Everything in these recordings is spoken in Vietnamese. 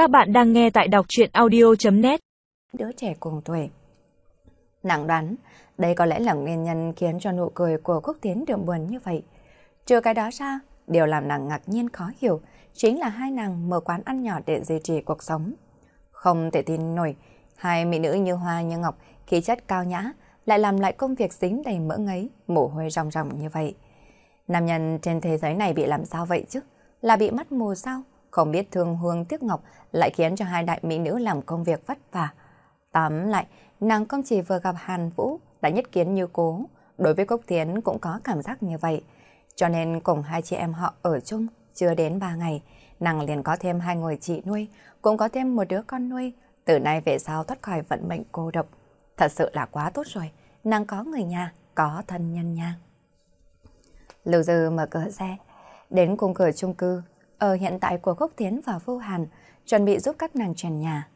Các bạn đang nghe tại đọc chuyện audio.net Đứa trẻ cùng tuổi Nàng đoán, đây có lẽ là nguyên nhân khiến cho nụ cười của Quốc Tiến đượm buồn như vậy. Trừ cái đó ra, điều làm nàng ngạc nhiên khó hiểu chính là hai nàng mở quán ăn nhỏ để duy trì cuộc sống. Không thể tin nổi, hai mỹ nữ như hoa như ngọc, khí chất cao nhã, lại làm lại công việc dính đầy mỡ ngấy, mồ hôi ròng ròng như vậy. Nam nhân trên thế giới này bị làm sao vậy chứ? Là bị mắt mù sao? Không biết thương hương tiếc ngọc lại khiến cho hai đại mỹ nữ làm công việc vất vả. Tóm lại, nàng không chỉ vừa gặp Hàn Vũ đã nhất kiến như cố, đối với Cốc Tiến cũng có cảm giác như vậy. Cho nên cùng hai chị em họ ở chung chưa đến ba ngày, nàng liền có thêm hai người chị nuôi, cũng có thêm một đứa con nuôi. Từ nay về sau thoát khỏi vận mệnh cô độc. Thật sự là quá tốt rồi, nàng có người nhà, có thân nhân nha. Lưu Dư mở cửa xe, đến cùng cửa chung cư, ở hiện tại của Khúc Tiến và Vô Hàn, chuẩn bị giúp các nàng trần nhà.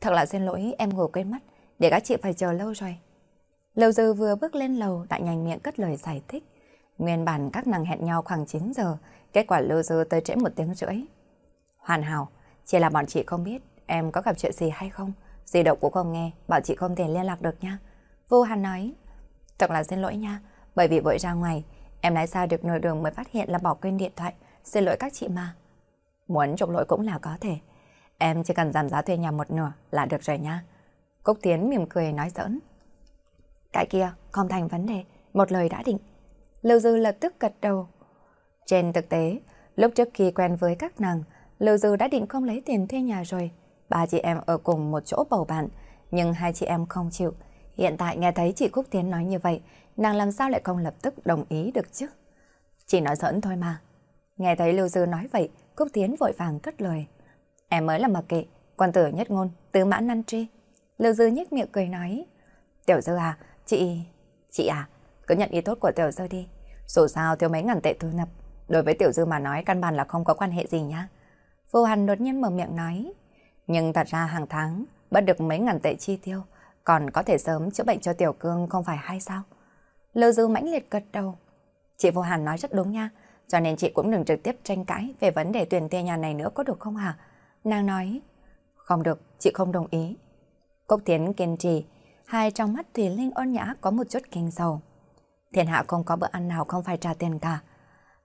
Thật là xin lỗi em ngủ quên mất, để các chị phải chờ lâu rồi. Lưu Dư vừa bước lên lầu đã nhanh miệng cất lời giải thích. Nguyên bản các nàng hẹn nhau khoảng 9 giờ, kết quả Lưu Dư tới trễ một tiếng rưỡi. Hoàn hảo, chỉ là bọn chị không biết em có gặp chuyện gì hay không. Di động cũng không nghe, bảo chị không thể liên lạc được nha. Vô Hàn nói, thật là xin lỗi nha, bởi vì vội ra ngoài, em lái xa được nửa đường mới phát hiện là bỏ quên điện thoại. Xin lỗi các chị mà. Muốn trục lỗi cũng là có thể. Em chỉ cần giảm giá thuê nhà một nửa là được rồi nha. Cúc Tiến mỉm cười nói giỡn. Cái kia, không thành vấn đề, một lời đã định. Lưu Dư lập tức gật đầu. Trên thực tế, lúc trước khi quen với các nàng, Lưu Dư đã định không lấy tiền thuê nhà rồi. Ba chị em ở cùng một chỗ bầu bạn, nhưng hai chị em không chịu. Hiện tại nghe thấy chị Cúc Tiến nói như vậy, nàng làm sao lại không lập tức đồng ý được chứ? Chỉ nói giỡn thôi mà. Nghe thấy Lưu Dư nói vậy, Cúc Thiến vội vàng cất lời. Em mới là mặc kệ, quan tử nhất ngôn, tứ mãn năn tri. Lưu Dư nhếch miệng cười nói. Tiểu Dư à, chị... Chị à, cứ nhận ý tốt của Tiểu Dư đi. Dù sao thiếu mấy ngàn tệ thu nhập. Đối với Tiểu Dư mà nói căn bản là không có quan hệ gì nhá. Vô Hàn đột nhiên mở miệng nói. Nhưng thật ra hàng tháng, bất được mấy ngàn tệ chi tiêu, còn có thể sớm chữa bệnh cho Tiểu Cương không phải hay sao? Lưu Dư mãnh liệt gật đầu. Chị Vô Hàn nói rất đúng nha. Cho nên chị cũng đừng trực tiếp tranh cãi về vấn đề tuyển thuê nhà này nữa có được không hả? Nàng nói, không được, chị không đồng ý. Cốc Tiến kiên trì, hai trong mắt Thùy Linh ôn nhã có một chút kinh sầu. Thiên hạ không có bữa ăn nào không phải trả tiền cả.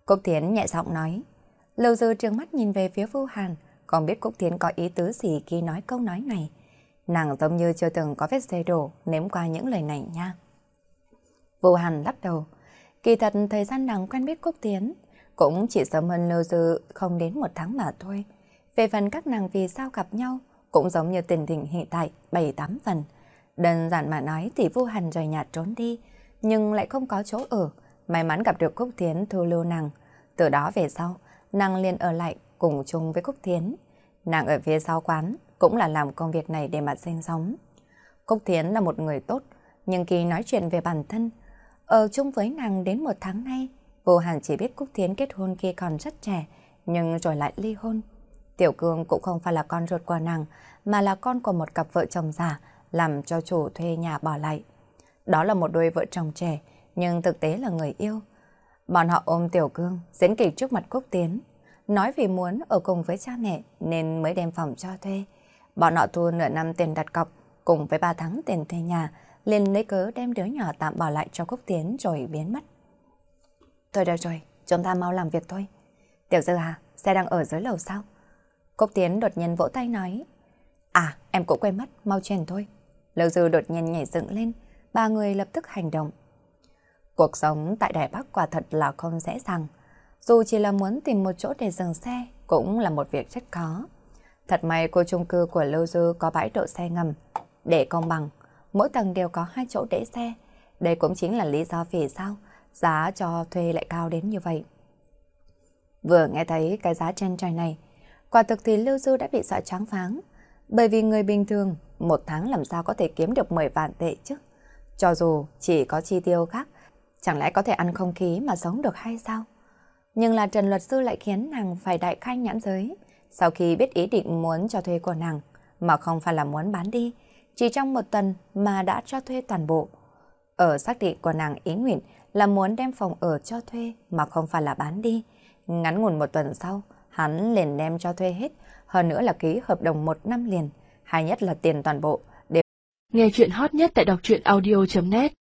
Cốc Tiến nhẹ giọng nói. Lâu dư trường mắt nhìn về phía Vu Hàn, còn biết Cốc Tiến có ý tứ gì khi nói câu nói này. Nàng giống như chưa từng có vết xe đổ nếm qua những lời này nha. Vu Hàn lắc đầu. Kỳ thật thời gian nàng quen biết Cốc Tiến, cũng chỉ sớm hơn Lưu Dư không đến một tháng mà thôi. Về phần các nàng vì sao gặp nhau, cũng giống như tình hình hiện tại, bảy tám phần. Đơn giản mà nói thì Vu hẳn rời nhà trốn đi, nhưng lại không có chỗ ở. May mắn gặp được Cúc Thiến thu lưu nàng. Từ đó về sau, nàng liền ở lại cùng chung với Cúc Thiến. Nàng ở phía sau quán cũng là làm công việc này để mà sinh sống. Cúc Thiến là một người tốt, nhưng khi nói chuyện về bản thân, ở chung với nàng đến một tháng nay, Hồ Hàn chỉ biết Cúc Thiến kết hôn khi còn rất trẻ, nhưng rồi lại ly hôn. Tiểu Cương cũng không phải là con ruột của nàng, mà là con của một cặp vợ chồng già, làm cho chủ thuê nhà bỏ lại. Đó là một đôi vợ chồng trẻ, nhưng thực tế là người yêu. Bọn họ ôm Tiểu Cương, diễn kịch trước mặt Cúc Tiến. Nói vì muốn ở cùng với cha mẹ nên mới đem phòng cho thuê. Bọn họ thu nửa năm tiền đặt cọc cùng với 3 tháng tiền thuê nhà, liền lấy cớ đem đứa nhỏ tạm bỏ lại cho Cúc Tiến rồi biến mất. Thôi được rồi, chúng ta mau làm việc thôi. Tiểu Dư à, xe đang ở dưới lầu sao? Cốc Tiến đột nhiên vỗ tay nói. À, em cũng quên mất, mau chuyển thôi. Lưu Dư đột nhiên nhảy dựng lên, ba người lập tức hành động. Cuộc sống tại Đài Bắc quả thật là không dễ dàng. Dù chỉ là muốn tìm một chỗ để dừng xe, cũng là một việc rất khó. Thật may cô chung cư của Lưu Dư có bãi đậu xe ngầm. Để công bằng, mỗi tầng đều có hai chỗ để xe. Đây cũng chính là lý do vì sao giá cho thuê lại cao đến như vậy. Vừa nghe thấy cái giá trên trời này, quả thực thì Lưu Du đã bị sợ tráng pháng. Bởi vì người bình thường, một tháng làm sao có thể kiếm được 10 vạn tệ chứ? Cho dù chỉ có chi tiêu khác, chẳng lẽ có thể ăn không khí mà sống được hay sao? Nhưng là Trần Luật Sư lại khiến nàng phải đại khai nhãn giới. Sau khi biết ý định muốn cho thuê của nàng, mà không phải là muốn bán đi, chỉ trong một tuần mà đã cho thuê toàn bộ. Ở xác định của nàng ý nguyện là muốn đem phòng ở cho thuê mà không phải là bán đi. Ngắn ngủn một tuần sau, hắn liền đem cho thuê hết, hơn nữa là ký hợp đồng một năm liền, hay nhất là tiền toàn bộ. để Nghe chuyện hot nhất tại đọc truyện audio.net